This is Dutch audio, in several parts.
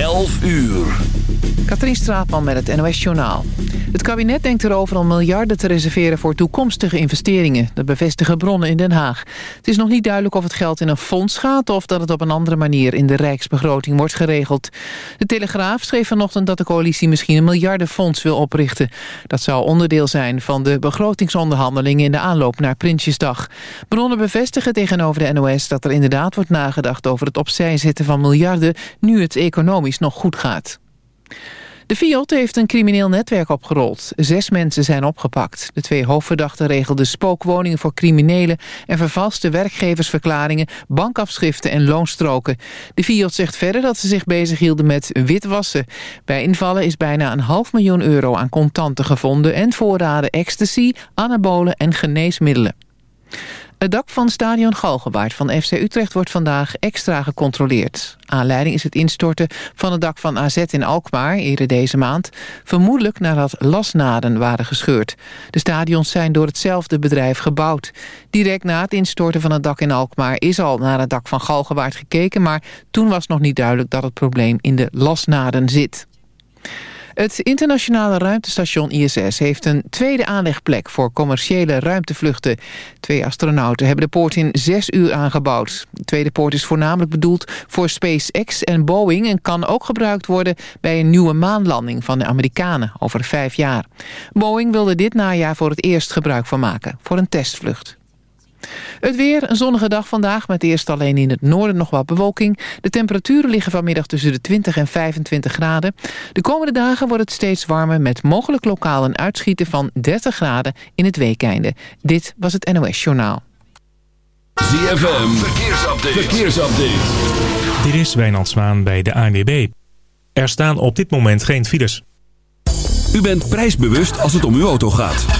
11 uur. Katrien Straatman met het NOS-journaal. Het kabinet denkt erover om miljarden te reserveren voor toekomstige investeringen. Dat bevestigen bronnen in Den Haag. Het is nog niet duidelijk of het geld in een fonds gaat... of dat het op een andere manier in de rijksbegroting wordt geregeld. De Telegraaf schreef vanochtend dat de coalitie misschien een miljardenfonds wil oprichten. Dat zou onderdeel zijn van de begrotingsonderhandelingen... in de aanloop naar Prinsjesdag. Bronnen bevestigen tegenover de NOS dat er inderdaad wordt nagedacht... over het opzij zetten van miljarden... nu het economisch nog goed gaat. De Fiat heeft een crimineel netwerk opgerold. Zes mensen zijn opgepakt. De twee hoofdverdachten regelden spookwoningen voor criminelen... en vervalste werkgeversverklaringen, bankafschriften en loonstroken. De Fiat zegt verder dat ze zich bezighielden met witwassen. Bij invallen is bijna een half miljoen euro aan contanten gevonden... en voorraden ecstasy, anabolen en geneesmiddelen. Het dak van stadion Galgenwaard van FC Utrecht wordt vandaag extra gecontroleerd. Aanleiding is het instorten van het dak van AZ in Alkmaar eerder deze maand. Vermoedelijk nadat lasnaden waren gescheurd. De stadions zijn door hetzelfde bedrijf gebouwd. Direct na het instorten van het dak in Alkmaar is al naar het dak van Galgenwaard gekeken... maar toen was nog niet duidelijk dat het probleem in de lasnaden zit. Het internationale ruimtestation ISS heeft een tweede aanlegplek voor commerciële ruimtevluchten. Twee astronauten hebben de poort in zes uur aangebouwd. De tweede poort is voornamelijk bedoeld voor SpaceX en Boeing... en kan ook gebruikt worden bij een nieuwe maanlanding van de Amerikanen over vijf jaar. Boeing wilde dit najaar voor het eerst gebruik van maken, voor een testvlucht. Het weer, een zonnige dag vandaag met eerst alleen in het noorden nog wat bewolking. De temperaturen liggen vanmiddag tussen de 20 en 25 graden. De komende dagen wordt het steeds warmer met mogelijk lokaal een uitschieten van 30 graden in het weekeinde. Dit was het NOS Journaal. ZFM, verkeersupdate. verkeersupdate. Dit is Wijnand Zwaan bij de ANWB. Er staan op dit moment geen files. U bent prijsbewust als het om uw auto gaat.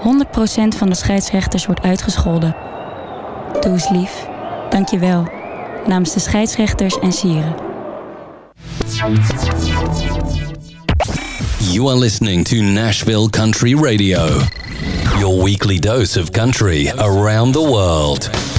100% van de scheidsrechters wordt uitgescholden. Doe eens lief. Dank je wel. Namens de scheidsrechters en sieren. You are listening to Nashville Country Radio. Your weekly dose of country around the world.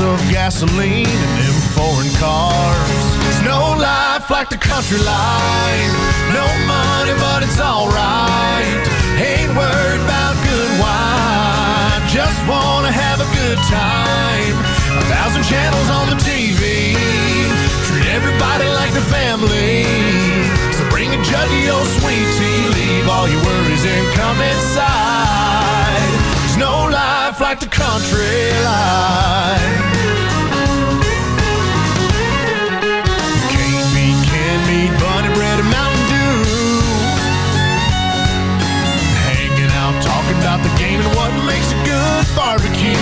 Of gasoline and them foreign cars. There's no life like the country life. No money, but it's alright. Ain't worried about good wine. Just wanna have a good time. A thousand channels on the TV. Treat everybody like the family. So bring a jug of your sweet tea. Leave all your worries and come inside. There's no life like the country life. Bunny bread, and Mountain Dew. Hanging out, talking about the game and what makes a good barbecue.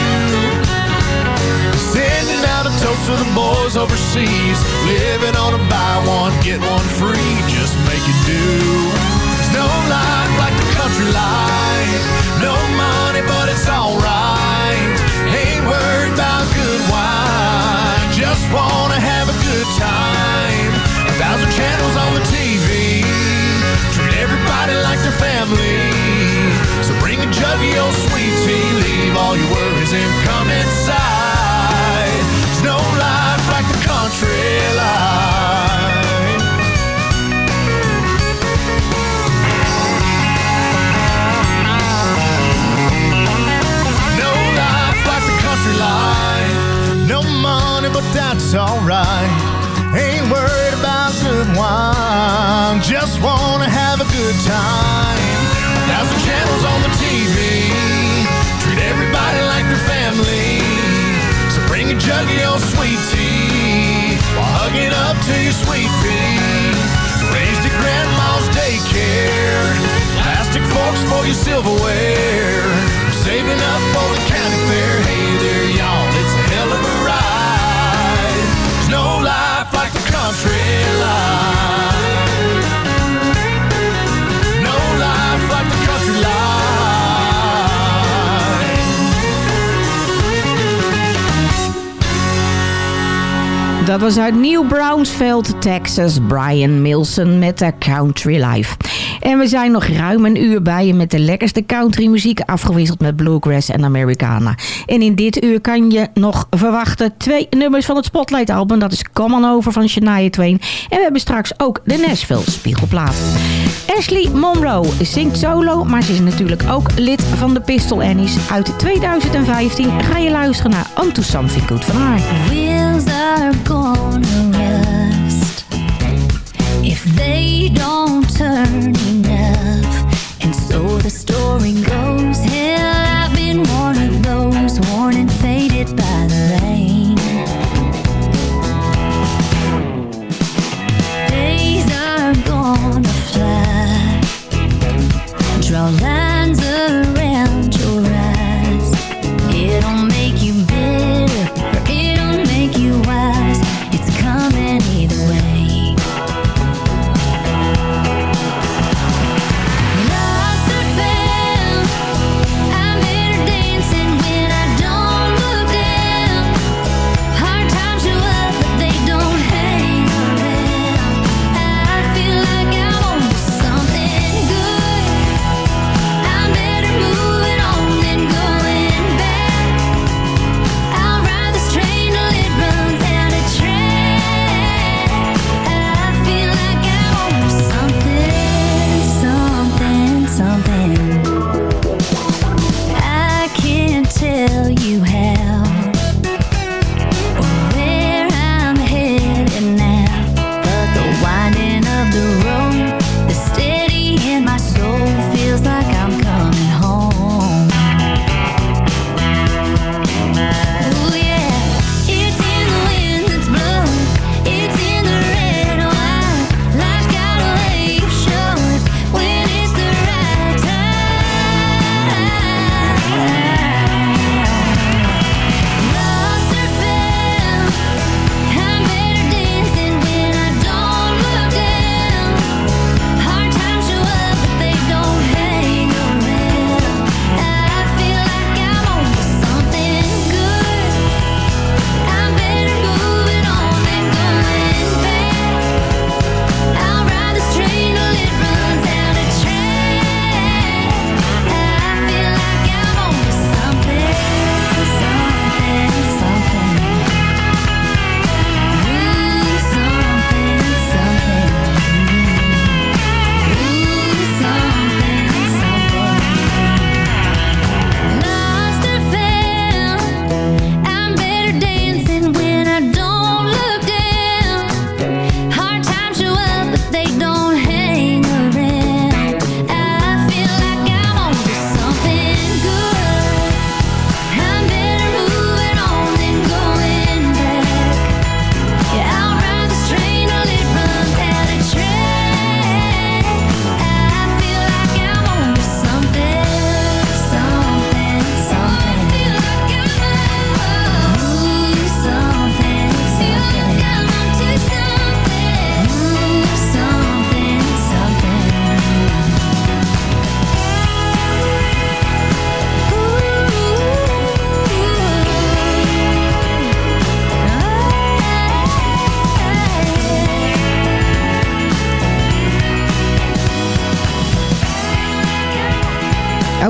Sending out a toast to the boys overseas. Living on a buy one, get one free. Just make it do. No life like the country life. No money, but it's alright. time. A thousand channels on the TV. Treat everybody like their family. So bring a jug of your sweet tea. Leave all your worries and come inside. Time. A thousand channels on the TV. Treat everybody like their family. So bring a jug of your sweet tea Dat was uit New Brownsveld, Texas, Brian Milson met de Country Life. En we zijn nog ruim een uur bij je met de lekkerste countrymuziek... afgewisseld met bluegrass en Americana. En in dit uur kan je nog verwachten twee nummers van het Spotlight-album. Dat is Come On Over van Shania Twain. En we hebben straks ook de Nashville Spiegelplaat. Ashley Monroe zingt solo, maar ze is natuurlijk ook lid van de Pistol Annies. Uit 2015 ga je luisteren naar Onto Something Good van haar. Wheels are gonna rust if they don't turn enough. And so the story goes, hell, I've been one of those worn and faded by the rain. Days are gonna fly, draw lines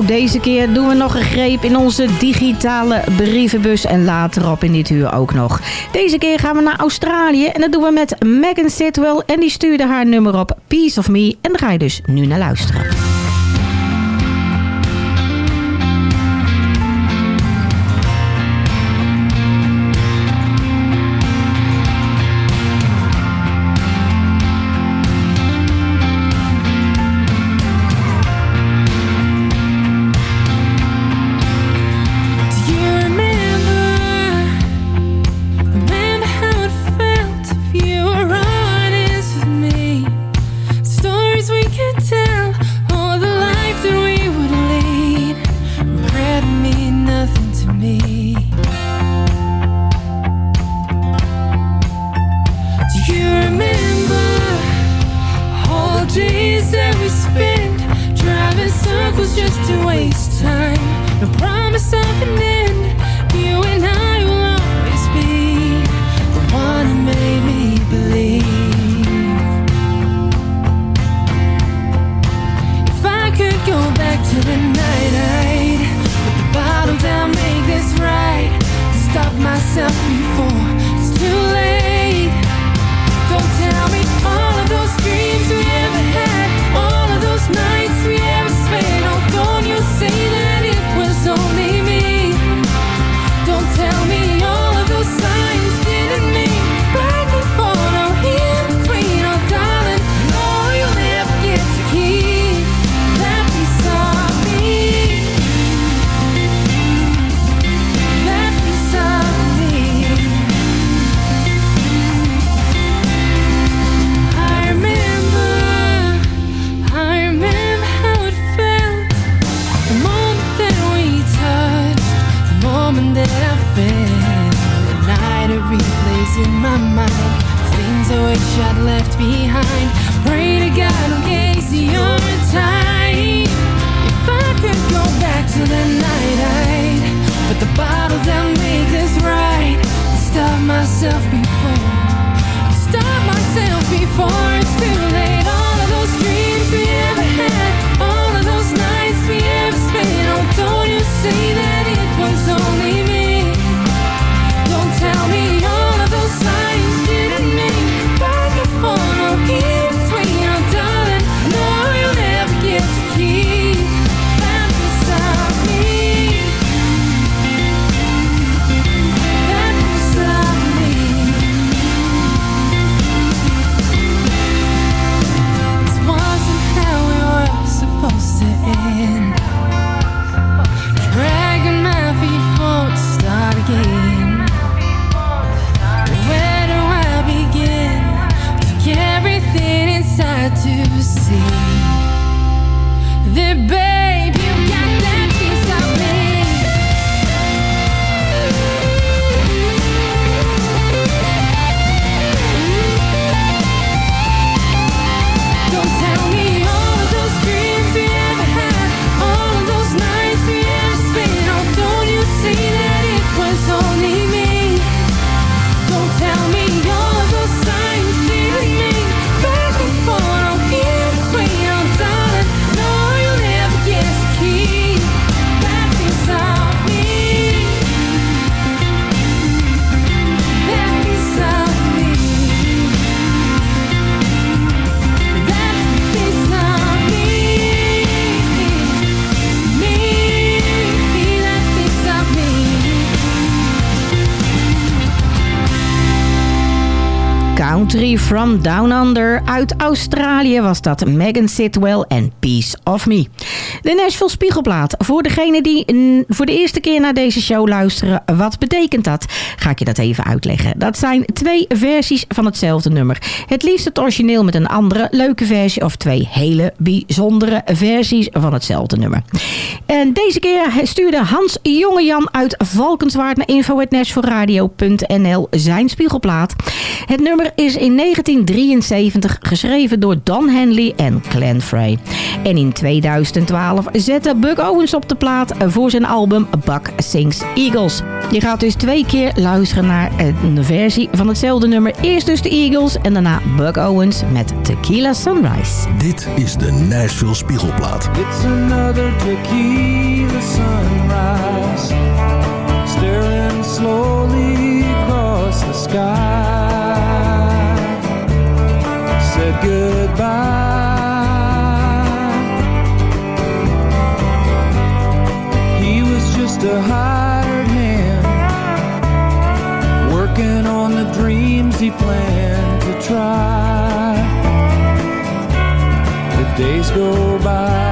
deze keer doen we nog een greep in onze digitale brievenbus. En later op in dit uur ook nog. Deze keer gaan we naar Australië. En dat doen we met Megan Sitwell. En die stuurde haar nummer op 'Peace of Me. En daar ga je dus nu naar luisteren. everything see. from down under. Uit Australië was dat Megan Sitwell en Peace of Me. De Nashville Spiegelplaat. Voor degenen die voor de eerste keer naar deze show luisteren, wat betekent dat? Ga ik je dat even uitleggen. Dat zijn twee versies van hetzelfde nummer. Het liefst het origineel met een andere leuke versie of twee hele bijzondere versies van hetzelfde nummer. En deze keer stuurde Hans Jongejan uit Valkenswaard naar info.nashvilleradio.nl zijn spiegelplaat. Het nummer is in 1973 geschreven door Don Henley en Glenn Frey. En in 2012 2012 zette Buck Owens op de plaat voor zijn album Buck Sings Eagles. Je gaat dus twee keer luisteren naar eh, een versie van hetzelfde nummer. Eerst dus de Eagles en daarna Buck Owens met Tequila Sunrise. Dit is de Nashville Spiegelplaat. It's another tequila. days go by.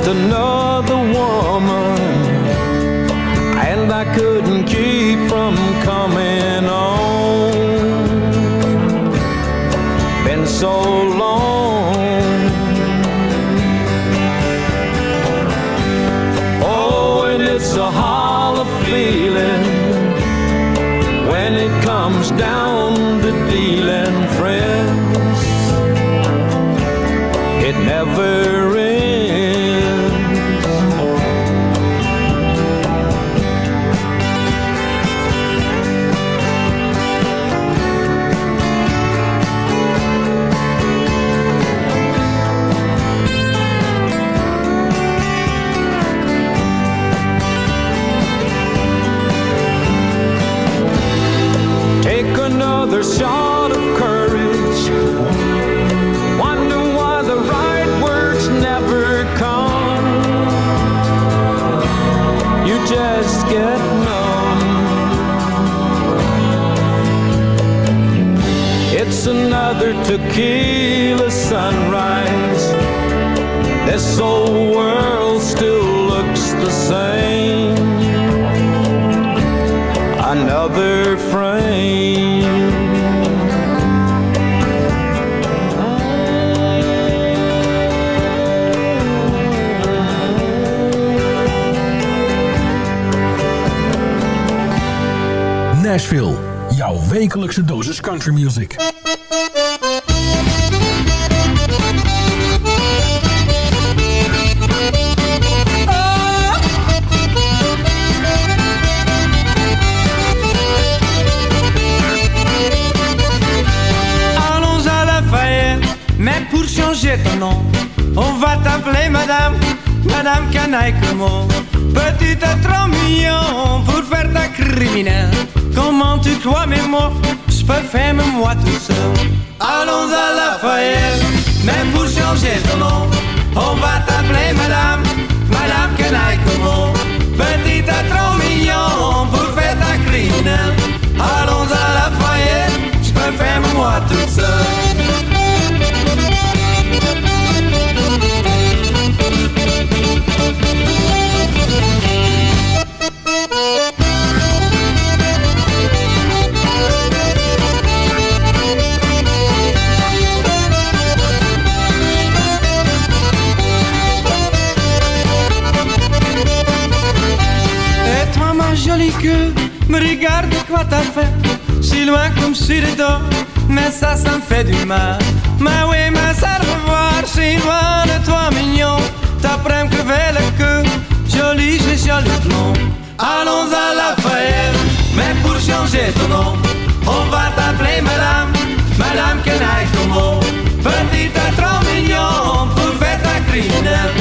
just another woman, and I couldn't keep from coming on. Been so long. Oh, and it's a hollow feeling when it comes down. Another tequila sunrise. This old world still looks the same. Another frame. Nashville, jouw wekelijkse dosis country music. On va t'appeler Madame, Madame Canaille Comment Petit à trop mignon pour faire ta criminelle. Comment tu crois mes mots, je peux faire même moi tout seul. Allons à Lafayette, mais pour changer ton nom, on va t'appeler Madame, Madame Canaille Comment Petit à trop mignon pour faire ta criminelle. Allons à Lafayette, je peux faire même moi toute seule. Me regarde quoi t'as fait. Si loin comme sur le dos, mais ça, ça me fait du mal. Mais oui, mais ça revoir, si loin de toi mignon. T'apprends que vers le queue, joli, j'ai joli blond. Allons à Lafayette, mais pour changer ton nom On va t'appeler madame, madame Kenaï Como Petite à trop mignon, pour faire ta criminelle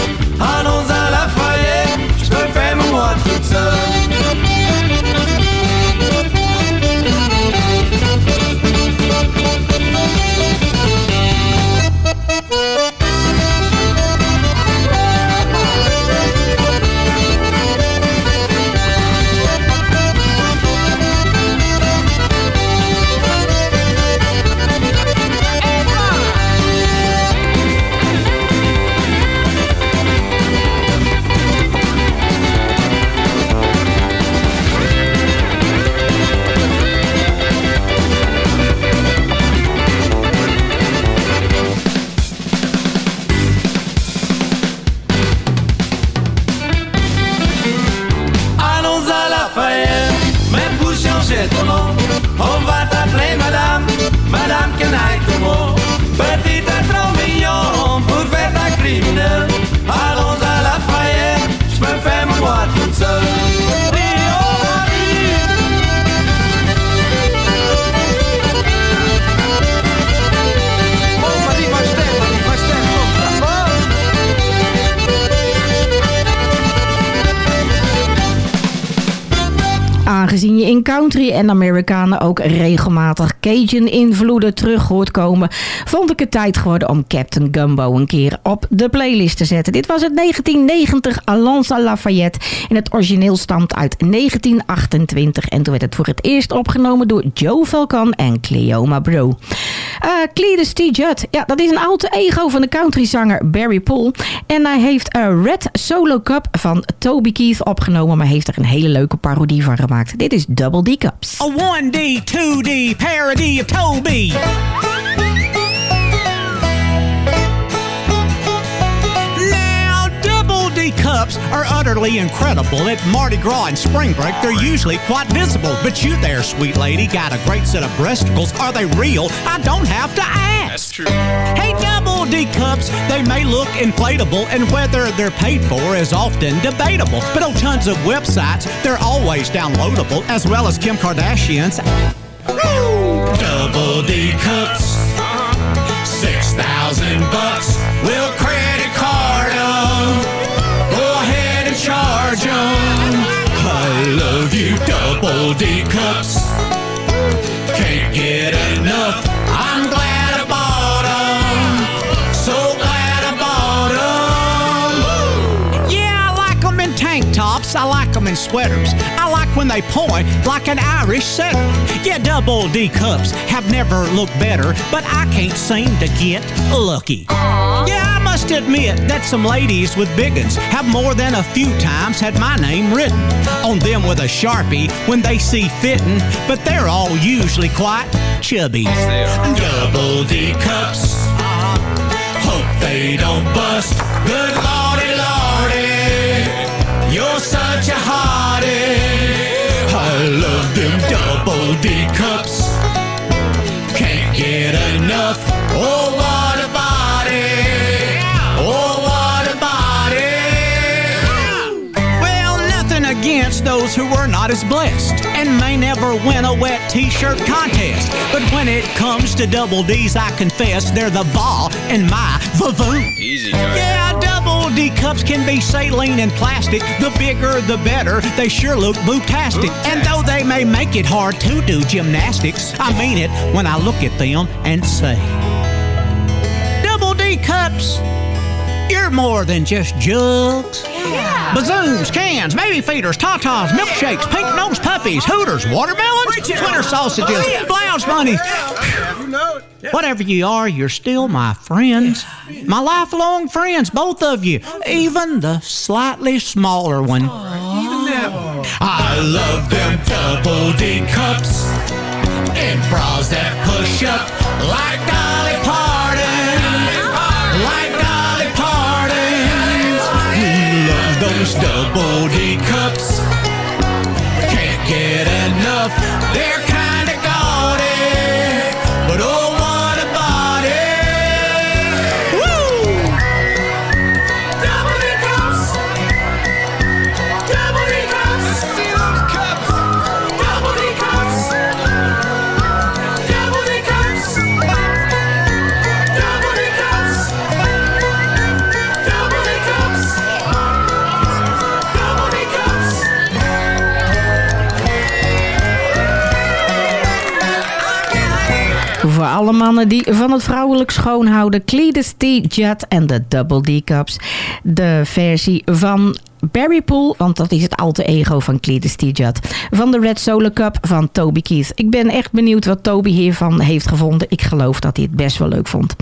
in country en Amerikanen ook regelmatig Cajun-invloeden terug hoort komen, vond ik het tijd geworden om Captain Gumbo een keer op de playlist te zetten. Dit was het 1990 Alonso Lafayette en het origineel stamt uit 1928 en toen werd het voor het eerst opgenomen door Joe Falcon en Cleoma Bro. Uh, Cletus T. Judd, ja, dat is een oude ego van de countryzanger Barry Paul. En hij heeft een Red Solo Cup van Toby Keith opgenomen, maar heeft er een hele leuke parodie van gemaakt. Dit is Double D Cups. A 1D, 2D parody of Toby. Now, double D cups are utterly incredible. At Mardi Gras and Spring Break, they're usually quite visible. But you there, sweet lady, got a great set of breasticles. Are they real? I don't have to ask. True. Hey, double D cups, they may look inflatable, and whether they're paid for is often debatable. But on tons of websites, they're always downloadable, as well as Kim Kardashian's. Double D cups, six thousand bucks. We'll credit card 'em. Go ahead and charge 'em. I love you, double D cups. Can't get enough. In sweaters. I like when they point like an Irish setter. Yeah, double D cups have never looked better, but I can't seem to get lucky. Yeah, I must admit that some ladies with big uns have more than a few times had my name written on them with a sharpie when they see fitting, but they're all usually quite chubby. Double D cups. Hope they don't bust. Good lordy. You're such a hottie. I love them double D cups. Those who were not as blessed and may never win a wet t-shirt contest. But when it comes to double D's, I confess they're the ball in my vavoon. Easy, Yeah, double D cups can be saline and plastic. The bigger, the better. They sure look bootastic. And though they may make it hard to do gymnastics, I mean it when I look at them and say, Double D cups, you're more than just jugs. Bazooms, cans, baby feeders, tatas, milkshakes, pink nosed puppies, hooters, watermelons, winter sausages, blouse bunnies. Whatever you are, you're still my friends. My lifelong friends, both of you. Even the slightly smaller one. I love them double D cups and bras that push up like Dolly is done. Alle mannen die van het vrouwelijk schoonhouden. Cletus T. Judd en de Double D Cups. De versie van Barry Pool, want dat is het alter ego van Cletus T. Judd. Van de Red Solo Cup van Toby Keith. Ik ben echt benieuwd wat Toby hiervan heeft gevonden. Ik geloof dat hij het best wel leuk vond.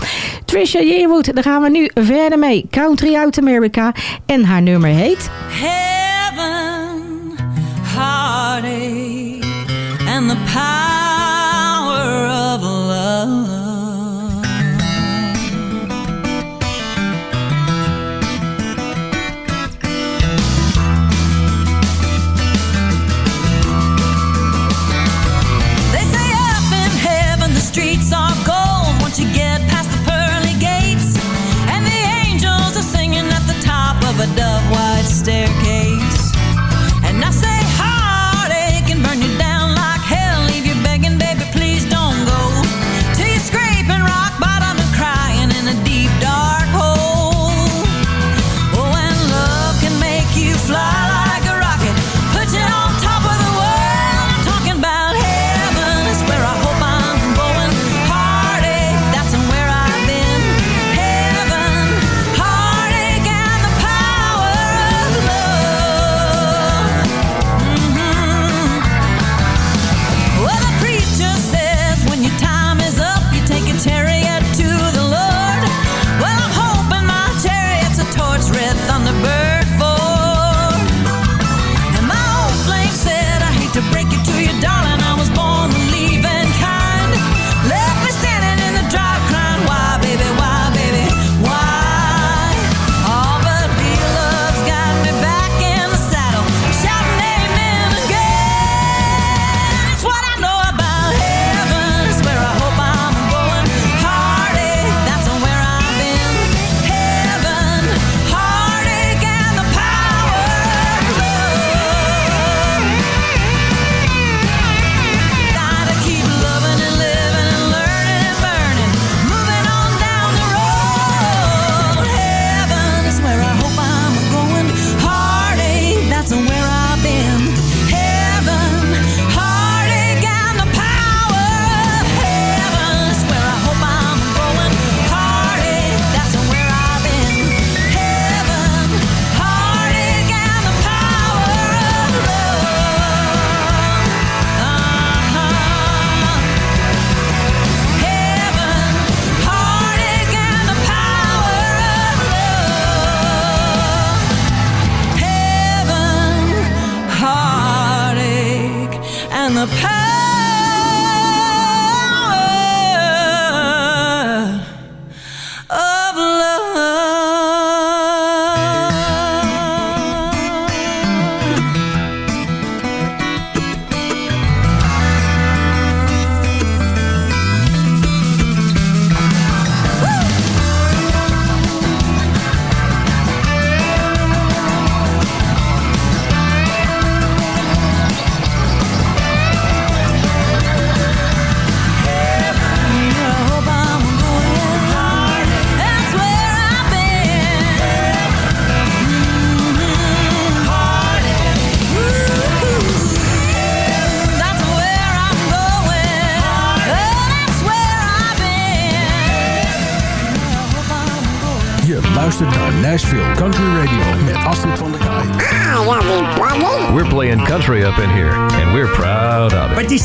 Trisha Yearwood, daar gaan we nu verder mee. Country out America. En haar nummer heet... heaven, heartache, and the power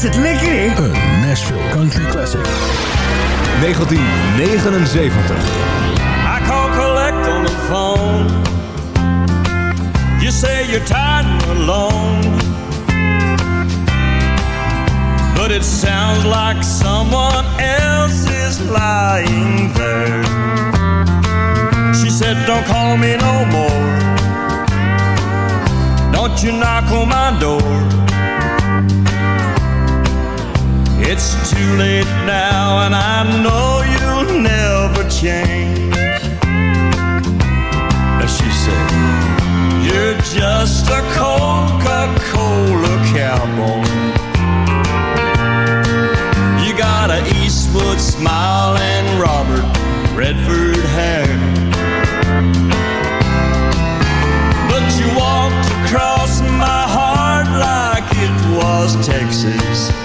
het lekker, hè? Een Nashville Country Classic. 1979. I call collect on the phone. You say you're tired and alone. But it sounds like someone else is lying there. She said, Don't call me no more. Don't you knock on my door. It's too late now, and I know you'll never change. And she said, You're just a Coca Cola cowboy. You got a Eastwood smile and Robert Redford hair. But you walked across my heart like it was Texas.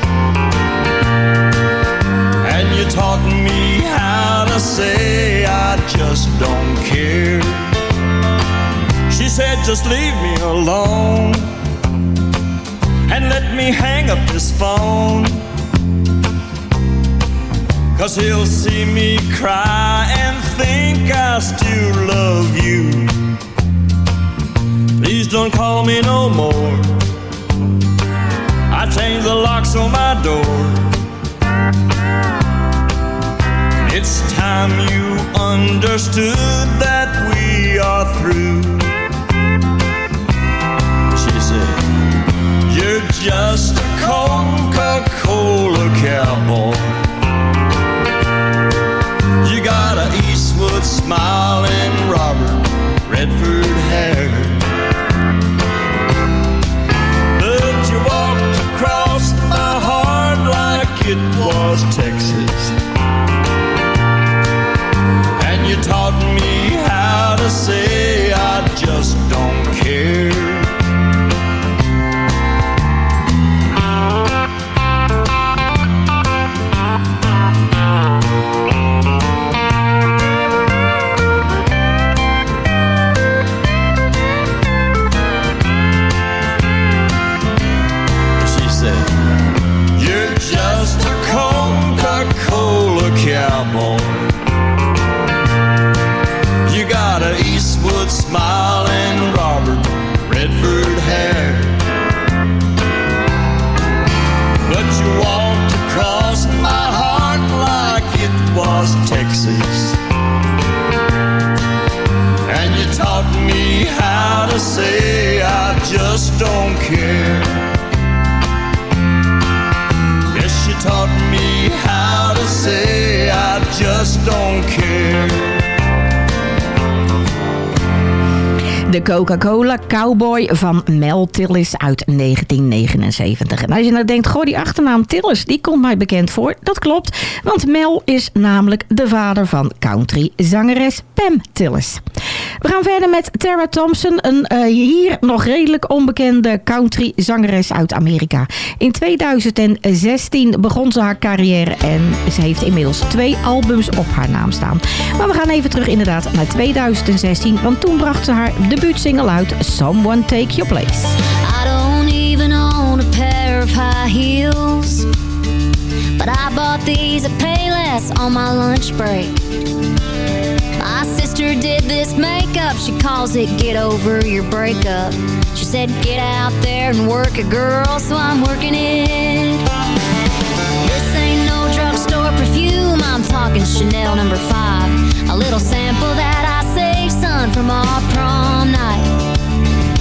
Say I just don't care. She said, just leave me alone and let me hang up this phone. Cause he'll see me cry and think I still love you. Please don't call me no more. I changed the locks on my door. It's time you understood that we are through. She said, You're just a Coca Cola cowboy. You got a Eastwood smile and Robert Redford hair. But you walked across my heart like it was Texas. Coca-Cola Cowboy van Mel Tillis uit 1979. En als je nou denkt, goh, die achternaam Tillis, die komt mij bekend voor. Dat klopt, want Mel is namelijk de vader van country-zangeres Pam Tillis. We gaan verder met Tara Thompson, een eh, hier nog redelijk onbekende country-zangeres uit Amerika. In 2016 begon ze haar carrière en ze heeft inmiddels twee albums op haar naam staan. Maar we gaan even terug inderdaad naar 2016, want toen bracht ze haar debuutsingle uit Someone Take Your Place. I don't even own a pair of high heels. But I bought these at Payless on my lunch break. My sister did this makeup, she calls it get over your breakup. She said, get out there and work it, girl, so I'm working it. This ain't no drugstore perfume, I'm talking Chanel number five. A little sample that From our prom night.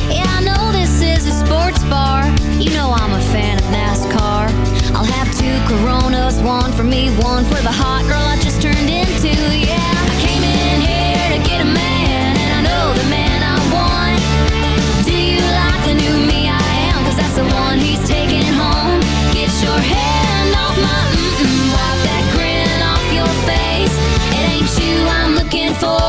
Yeah, I know this is a sports bar. You know I'm a fan of NASCAR. I'll have two Coronas, one for me, one for the hot girl I just turned into. Yeah, I came in here to get a man, and I know the man I want. Do you like the new me I am? Cause that's the one he's taking home. Get your hand off my mm-mm, wipe that grin off your face. It ain't you I'm looking for,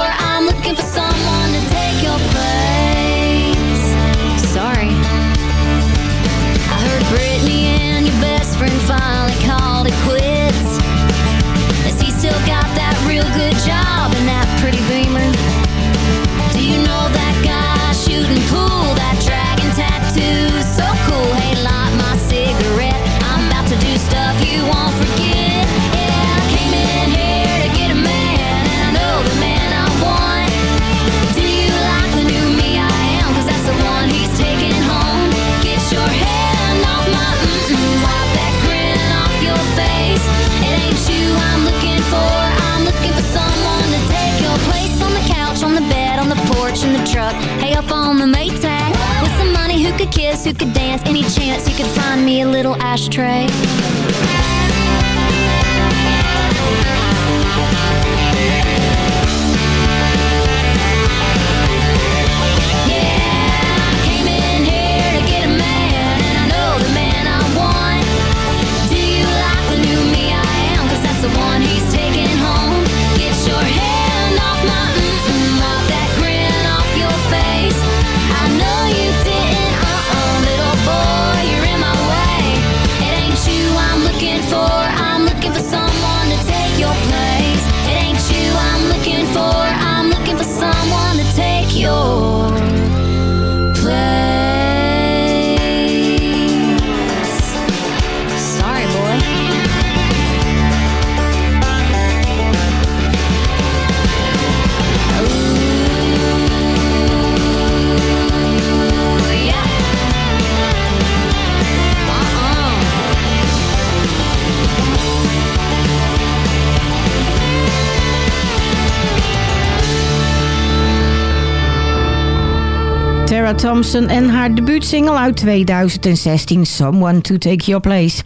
Tara Thompson en haar debuutsingle uit 2016, Someone to Take Your Place.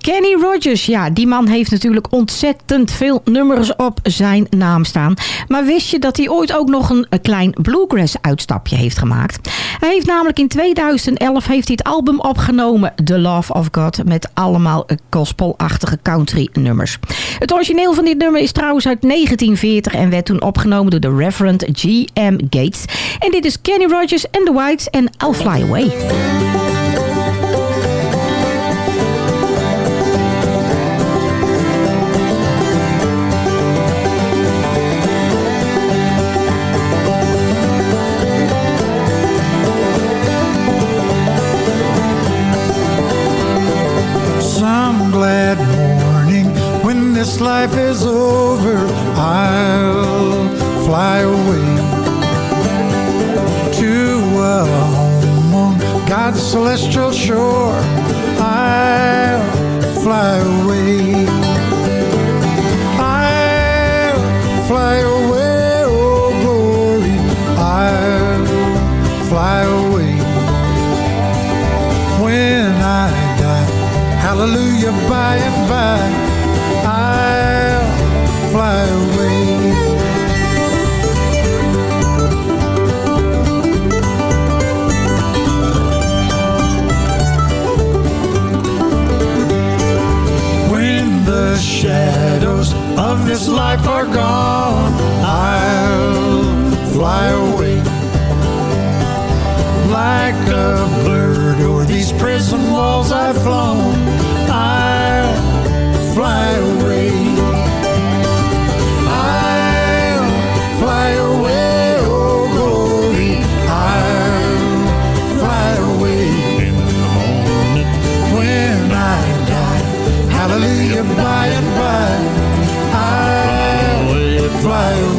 Kenny Rogers, ja, die man heeft natuurlijk ontzettend veel nummers op zijn naam staan. Maar wist je dat hij ooit ook nog een, klein bluegrass uitstapje heeft gemaakt? Hij heeft namelijk in 2011 heeft hij het album opgenomen, The Love of God, met allemaal gospelachtige country nummers. Het origineel van dit nummer is trouwens uit 1940 en werd toen opgenomen door de Reverend G.M. Gates. En dit is Kenny Rogers and the Whites en I'll Fly Away. Life is over, I'll fly away to a home on God's celestial shore. I'll fly away. I'll fly away, oh glory. I'll fly away when I die. Hallelujah, by and by, of this life are gone, I'll fly away like a bird o'er these prison walls I've flown. I'll fly away. I.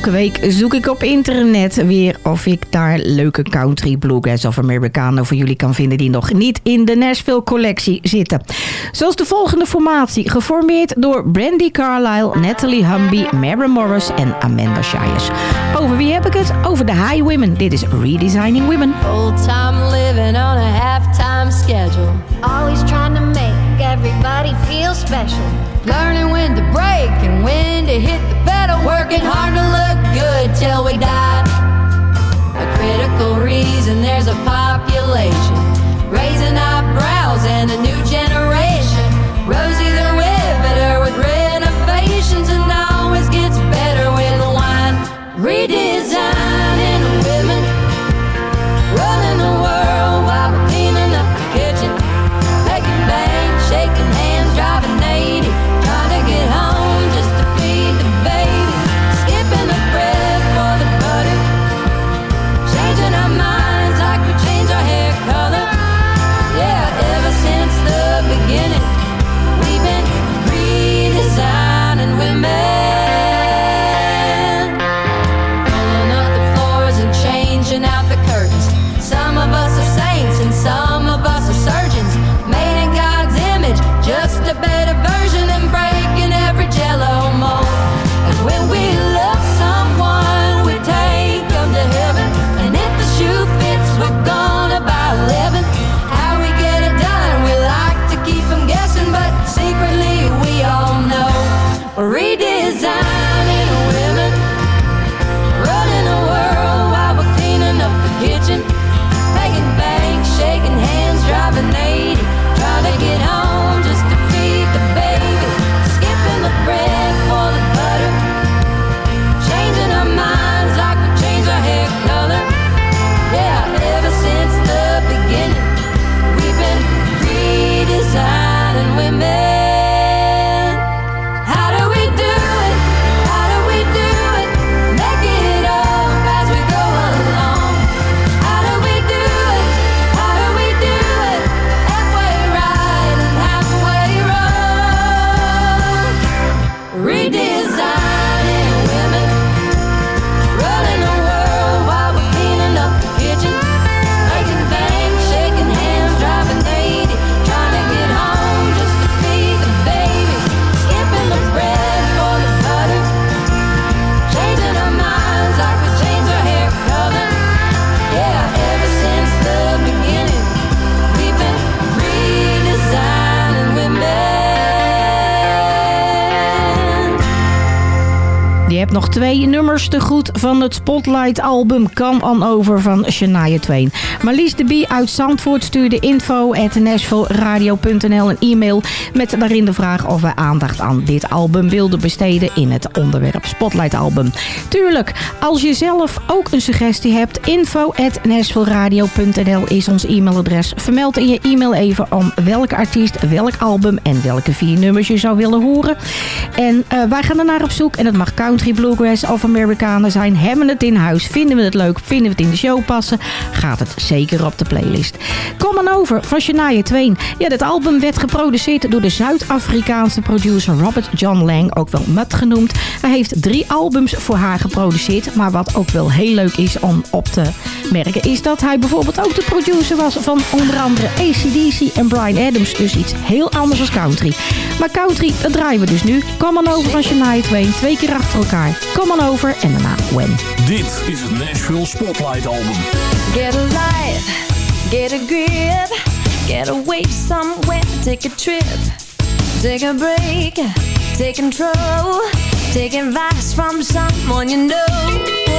elke week zoek ik op internet weer of ik daar leuke country, bluegrass of Americano voor jullie kan vinden die nog niet in de Nashville collectie zitten. Zoals de volgende formatie, geformeerd door Brandy Carlisle, Natalie Humby, Mary Morris en Amanda Shires. Over wie heb ik het? Over de High Women. Dit is Redesigning Women. Old time living on a half-time schedule. Always trying to make everybody feel special. Learning when to break and when to hit the pedal. Working hard to look good till we die. A critical reason there's a population. Raising eyebrows twee nummers te goed van het Spotlight-album Come On Over van Shania Twain. Marlies de Bie uit Zandvoort stuurde info een e-mail met daarin de vraag of wij aandacht aan dit album wilden besteden in het onderwerp Spotlight-album. Tuurlijk, als je zelf ook een suggestie hebt, info is ons e-mailadres. Vermeld in je e-mail even om welke artiest, welk album en welke vier nummers je zou willen horen. En eh, wij gaan ernaar op zoek en het mag country, bluegrass of Amerikanen zijn. Hebben we het in huis? Vinden we het leuk? Vinden we het in de show passen? Gaat het zeker op de playlist. Kom over van Shania Twain. Ja, dit album werd geproduceerd door de Zuid-Afrikaanse producer Robert John Lang, ook wel Mutt genoemd. Hij heeft drie albums voor haar geproduceerd. Maar wat ook wel heel leuk is om op te merken, is dat hij bijvoorbeeld ook de producer was van onder andere ACDC en Brian Adams. Dus iets heel anders als country. Maar country, dat draaien we dus nu. Kom on over van Shania Twain. Twee keer achter elkaar. Come on over en daarna When. Dit is het Nashville Spotlight Album. Get a life, get a grip, get away somewhere, take a trip, take a break, take control, take advice from someone you know.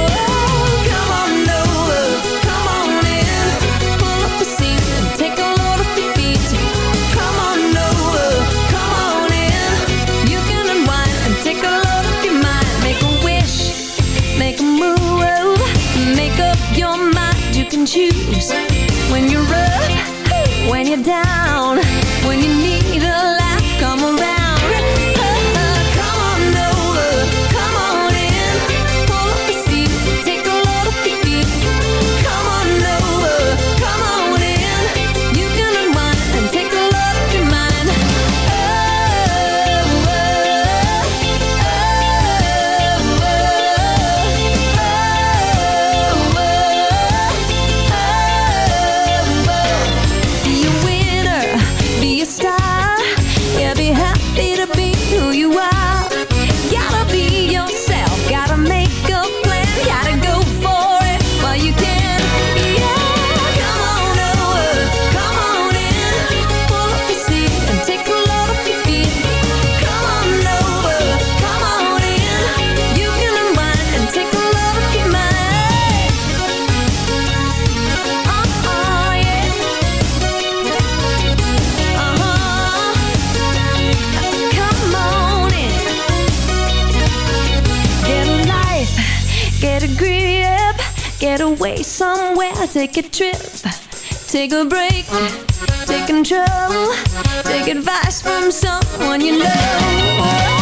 away somewhere, take a trip, take a break, take control, take advice from someone you know.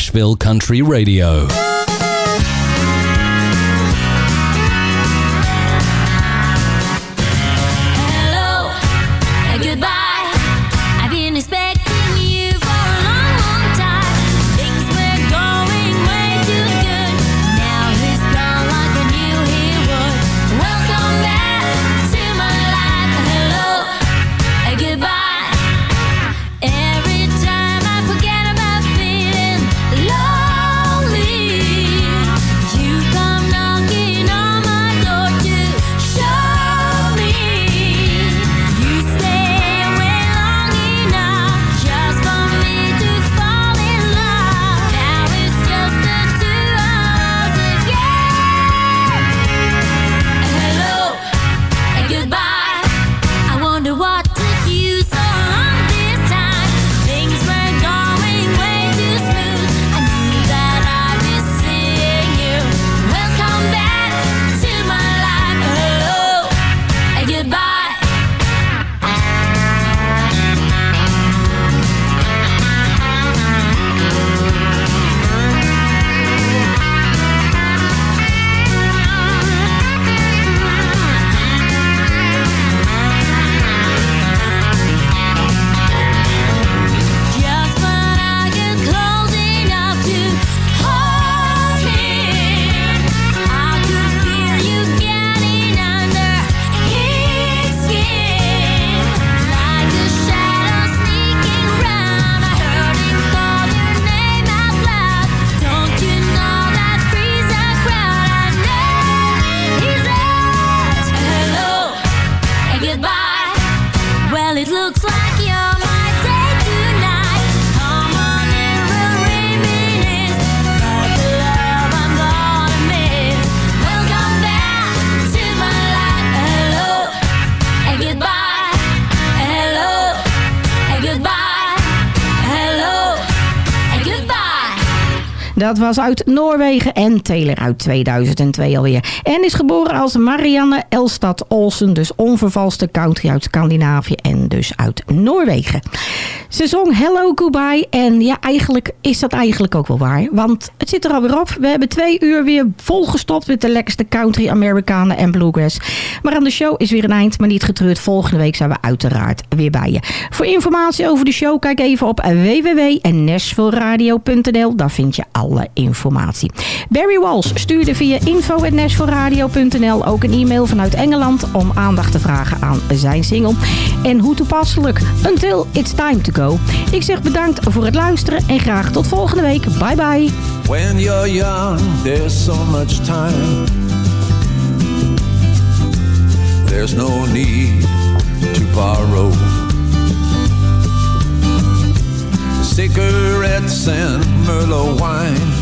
Nashville Country Radio. Was uit Noorwegen en Taylor uit 2002 alweer. En is geboren als Marianne Elstad Olsen, dus onvervalste country uit Scandinavië en dus uit Noorwegen. Ze zong Hello Goodbye en ja, eigenlijk is dat eigenlijk ook wel waar. Want het zit er alweer op. We hebben twee uur weer volgestopt met de lekkerste country, Amerikanen en bluegrass. Maar aan de show is weer een eind, maar niet getreurd. Volgende week zijn we uiteraard weer bij je. Voor informatie over de show kijk even op www.nashvilleradio.nl. Daar vind je alle. Barry Walsh stuurde via info.nashvilleradio.nl ook een e-mail vanuit Engeland om aandacht te vragen aan zijn single. En hoe toepasselijk, Until It's Time To Go. Ik zeg bedankt voor het luisteren en graag tot volgende week. Bye bye. When there's so much time. There's no need to borrow. Wine.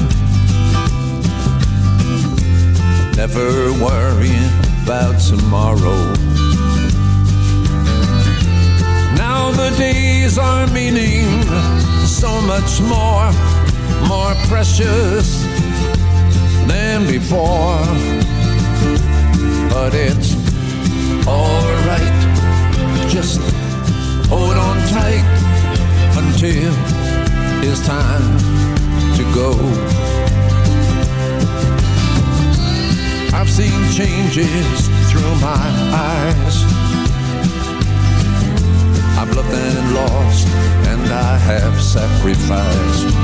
Never worrying about tomorrow. Now the days are meaning so much more, more precious than before. But it's alright, just hold on tight until it's time to go. I've seen changes through my eyes. I've loved and lost, and I have sacrificed.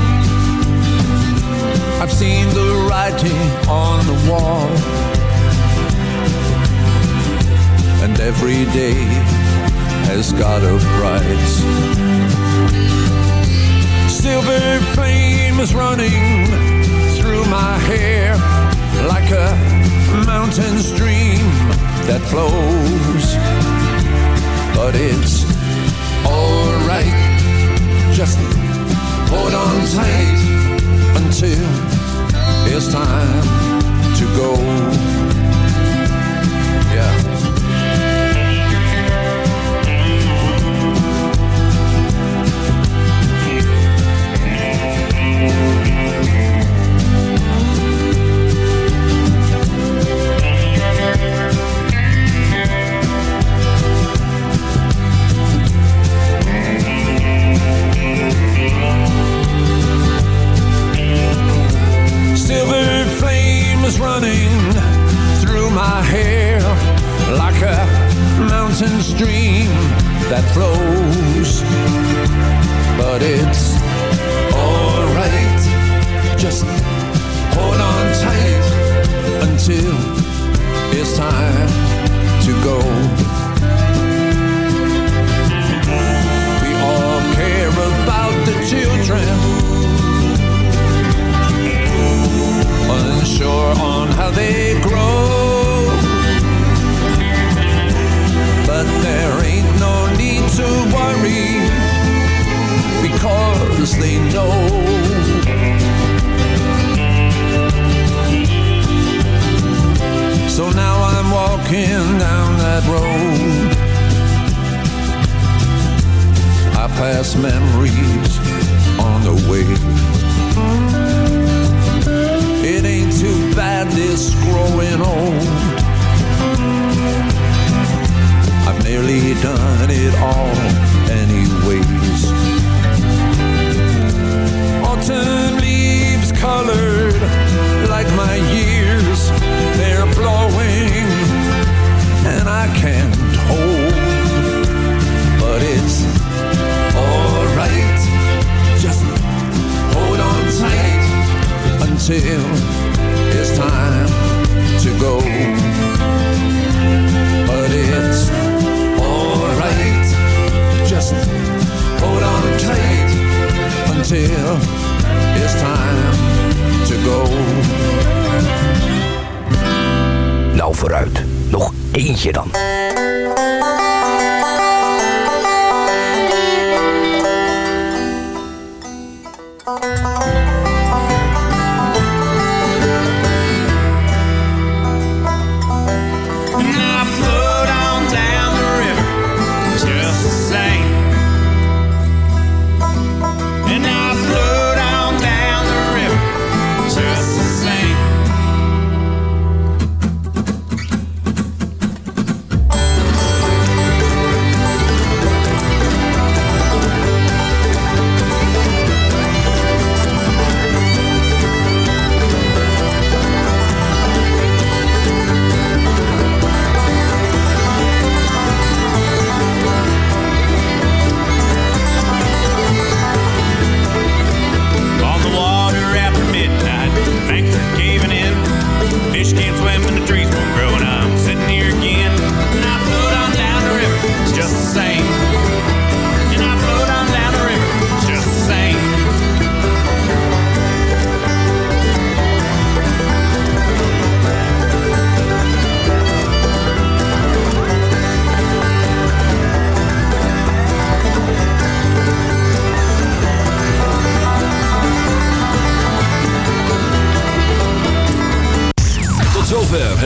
I've seen the writing on the wall, and every day has got a price. Silver flame is running through my hair like a mountain stream that flows. But it's alright, just hold on tight until it's time to go. Yeah. Silver time to go. Nou vooruit, nog eentje dan.